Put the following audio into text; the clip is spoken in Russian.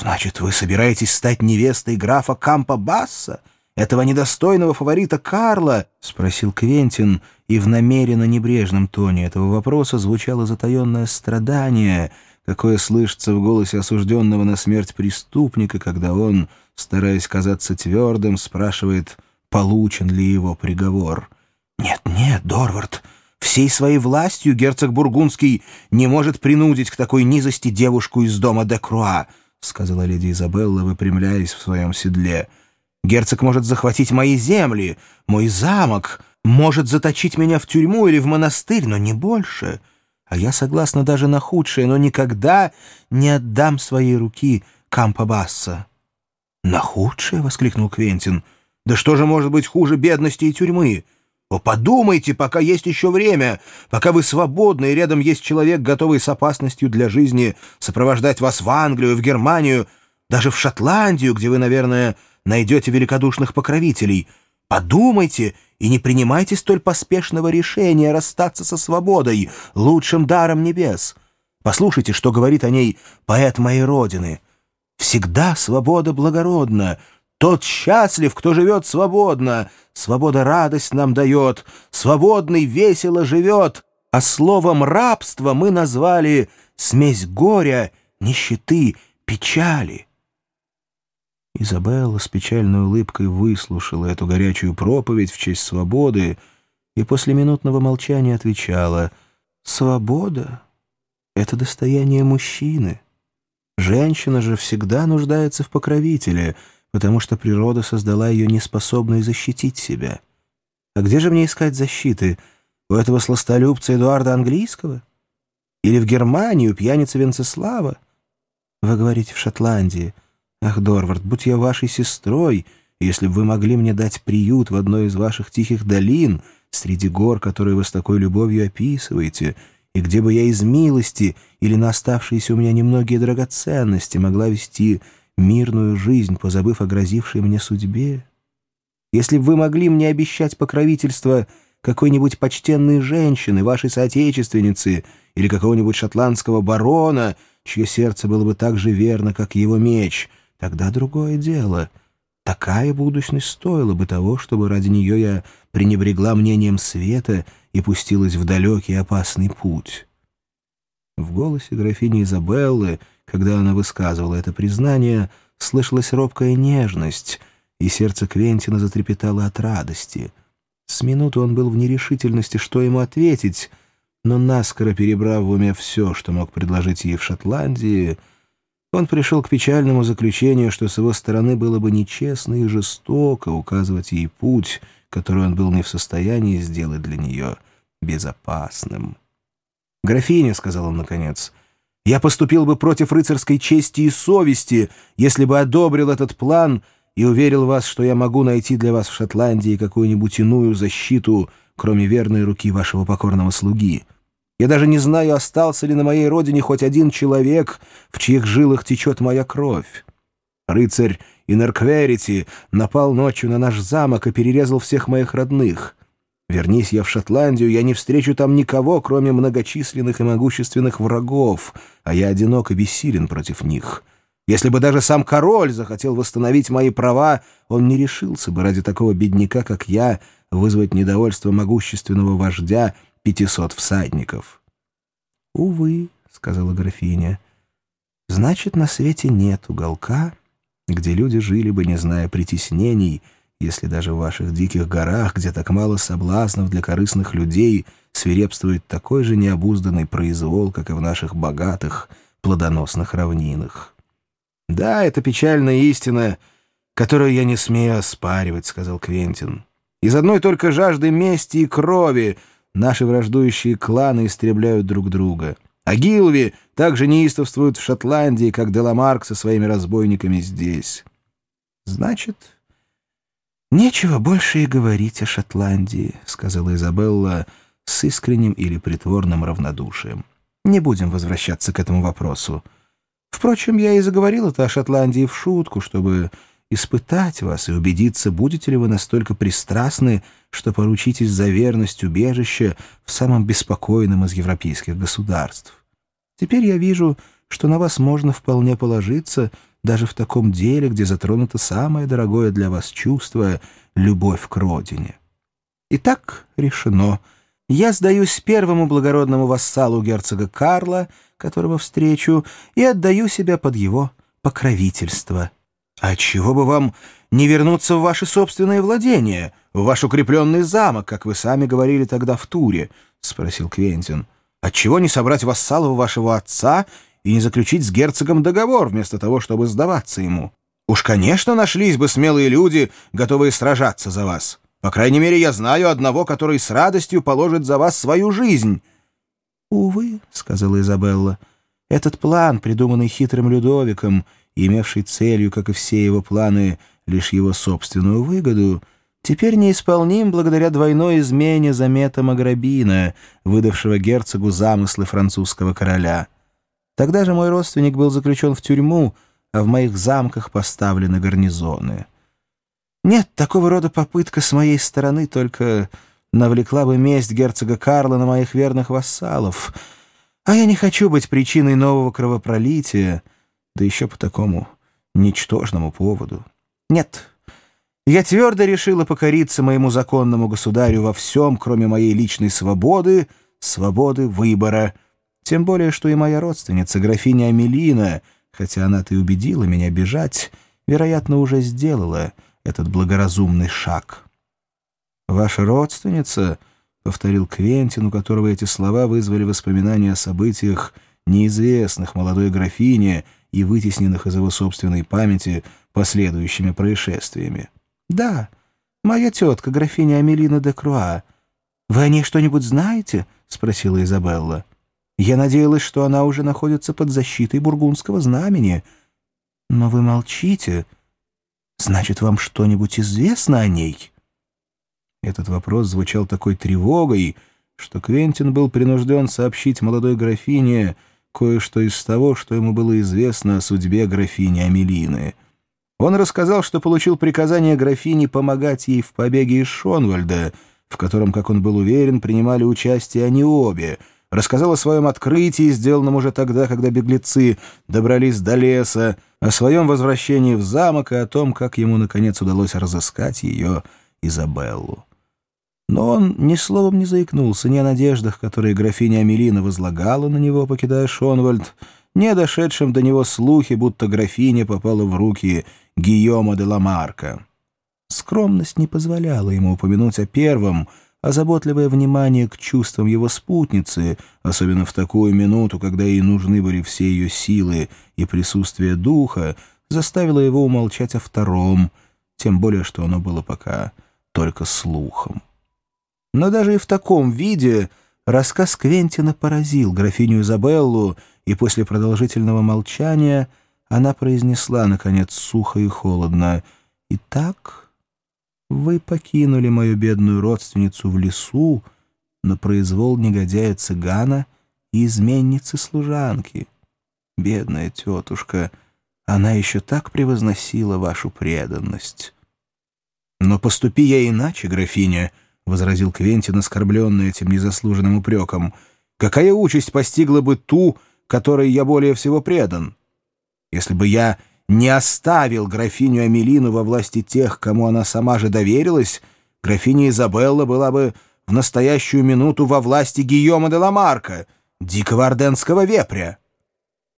«Значит, вы собираетесь стать невестой графа Кампа Басса, этого недостойного фаворита Карла?» — спросил Квентин, и в намеренно небрежном тоне этого вопроса звучало затаенное страдание, какое слышится в голосе осужденного на смерть преступника, когда он, стараясь казаться твердым, спрашивает, получен ли его приговор. «Нет, нет, Дорвард, всей своей властью герцог Бургундский не может принудить к такой низости девушку из дома де Круа», — сказала леди Изабелла, выпрямляясь в своем седле. «Герцог может захватить мои земли, мой замок, может заточить меня в тюрьму или в монастырь, но не больше. А я согласна даже на худшее, но никогда не отдам своей руки Кампа Басса». «На худшее?» — воскликнул Квентин. «Да что же может быть хуже бедности и тюрьмы?» О, подумайте, пока есть еще время, пока вы свободны, и рядом есть человек, готовый с опасностью для жизни сопровождать вас в Англию, в Германию, даже в Шотландию, где вы, наверное, найдете великодушных покровителей. Подумайте и не принимайте столь поспешного решения расстаться со свободой, лучшим даром небес. Послушайте, что говорит о ней поэт моей родины. «Всегда свобода благородна, тот счастлив, кто живет свободно. Свобода радость нам дает, свободный весело живет. А словом рабство мы назвали смесь горя, нищеты, печали. Изабелла с печальной улыбкой выслушала эту горячую проповедь в честь свободы и после минутного молчания отвечала «Свобода — это достояние мужчины. Женщина же всегда нуждается в покровителе» потому что природа создала ее неспособной защитить себя. А где же мне искать защиты? У этого сластолюбца Эдуарда Английского? Или в Германии у пьяницы Венцеслава? Вы говорите, в Шотландии. Ах, Дорвард, будь я вашей сестрой, если бы вы могли мне дать приют в одной из ваших тихих долин, среди гор, которые вы с такой любовью описываете, и где бы я из милости или на оставшиеся у меня немногие драгоценности могла вести мирную жизнь, позабыв о грозившей мне судьбе? Если бы вы могли мне обещать покровительство какой-нибудь почтенной женщины, вашей соотечественницы или какого-нибудь шотландского барона, чье сердце было бы так же верно, как его меч, тогда другое дело. Такая будущность стоила бы того, чтобы ради нее я пренебрегла мнением света и пустилась в далекий опасный путь». В голосе графини Изабеллы когда она высказывала это признание, слышалась робкая нежность, и сердце Квентина затрепетало от радости. С минуты он был в нерешительности, что ему ответить, но наскоро перебрав в уме все, что мог предложить ей в Шотландии, он пришел к печальному заключению, что с его стороны было бы нечестно и жестоко указывать ей путь, который он был не в состоянии сделать для нее безопасным. «Графиня», — сказал он наконец, — я поступил бы против рыцарской чести и совести, если бы одобрил этот план и уверил вас, что я могу найти для вас в Шотландии какую-нибудь иную защиту, кроме верной руки вашего покорного слуги. Я даже не знаю, остался ли на моей родине хоть один человек, в чьих жилах течет моя кровь. Рыцарь Инеркверити напал ночью на наш замок и перерезал всех моих родных». Вернись я в Шотландию, я не встречу там никого, кроме многочисленных и могущественных врагов, а я одинок и бессилен против них. Если бы даже сам король захотел восстановить мои права, он не решился бы ради такого бедняка, как я, вызвать недовольство могущественного вождя пятисот всадников. — Увы, — сказала графиня, — значит, на свете нет уголка, где люди жили бы, не зная притеснений, — если даже в ваших диких горах, где так мало соблазнов для корыстных людей, свирепствует такой же необузданный произвол, как и в наших богатых, плодоносных равнинах. «Да, это печальная истина, которую я не смею оспаривать», — сказал Квентин. «Из одной только жажды мести и крови наши враждующие кланы истребляют друг друга. А Гилви также неистовствуют в Шотландии, как Деламарк со своими разбойниками здесь. Значит, «Нечего больше и говорить о Шотландии», — сказала Изабелла с искренним или притворным равнодушием. «Не будем возвращаться к этому вопросу. Впрочем, я и заговорил-то о Шотландии в шутку, чтобы испытать вас и убедиться, будете ли вы настолько пристрастны, что поручитесь за верность убежища в самом беспокойном из европейских государств. Теперь я вижу, что на вас можно вполне положиться даже в таком деле, где затронуто самое дорогое для вас чувство — любовь к родине. Итак, решено. Я сдаюсь первому благородному вассалу герцога Карла, которого встречу, и отдаю себя под его покровительство. А чего бы вам не вернуться в ваши собственные владения, в ваш укрепленный замок, как вы сами говорили тогда в туре? — спросил Квентин. — Отчего не собрать вассалов вашего отца и не заключить с герцогом договор, вместо того, чтобы сдаваться ему? Уж, конечно, нашлись бы смелые люди, готовые сражаться за вас. По крайней мере, я знаю одного, который с радостью положит за вас свою жизнь». «Увы», — сказала Изабелла, — «этот план, придуманный хитрым Людовиком, имевший целью, как и все его планы, лишь его собственную выгоду, теперь неисполним благодаря двойной измене замета Маграбина, выдавшего герцогу замыслы французского короля. Тогда же мой родственник был заключен в тюрьму, а в моих замках поставлены гарнизоны». Нет, такого рода попытка с моей стороны только навлекла бы месть герцога Карла на моих верных вассалов. А я не хочу быть причиной нового кровопролития, да еще по такому ничтожному поводу. Нет, я твердо решила покориться моему законному государю во всем, кроме моей личной свободы, свободы выбора. Тем более, что и моя родственница, графиня Амелина, хотя она-то и убедила меня бежать, вероятно, уже сделала — этот благоразумный шаг. «Ваша родственница», — повторил Квентин, у которого эти слова вызвали воспоминания о событиях, неизвестных молодой графине и вытесненных из его собственной памяти последующими происшествиями. «Да, моя тетка, графиня Амелина де Круа. Вы о ней что-нибудь знаете?» — спросила Изабелла. «Я надеялась, что она уже находится под защитой бургундского знамени. Но вы молчите». Значит, вам что-нибудь известно о ней?» Этот вопрос звучал такой тревогой, что Квентин был принужден сообщить молодой графине кое-что из того, что ему было известно о судьбе графини Амелины. Он рассказал, что получил приказание графини помогать ей в побеге из Шонвальда, в котором, как он был уверен, принимали участие они обе — рассказал о своем открытии, сделанном уже тогда, когда беглецы добрались до леса, о своем возвращении в замок и о том, как ему, наконец, удалось разыскать ее Изабеллу. Но он ни словом не заикнулся ни о надеждах, которые графиня Амелина возлагала на него, покидая Шонвальд, ни о дошедшем до него слухе, будто графиня попала в руки Гийома де Ламарка. Скромность не позволяла ему упомянуть о первом — а заботливое внимание к чувствам его спутницы, особенно в такую минуту, когда ей нужны были все ее силы и присутствие духа, заставило его умолчать о втором, тем более, что оно было пока только слухом. Но даже и в таком виде рассказ Квентина поразил графиню Изабеллу, и после продолжительного молчания она произнесла, наконец, сухо и холодно, «Итак...» Вы покинули мою бедную родственницу в лесу на произвол негодяя-цыгана и изменницы-служанки. Бедная тетушка, она еще так превозносила вашу преданность. «Но поступи я иначе, графиня», — возразил Квентин, оскорбленный этим незаслуженным упреком. «Какая участь постигла бы ту, которой я более всего предан? Если бы я не оставил графиню Амелину во власти тех, кому она сама же доверилась, графиня Изабелла была бы в настоящую минуту во власти Гийома де Ламарка, дикого орденского вепря.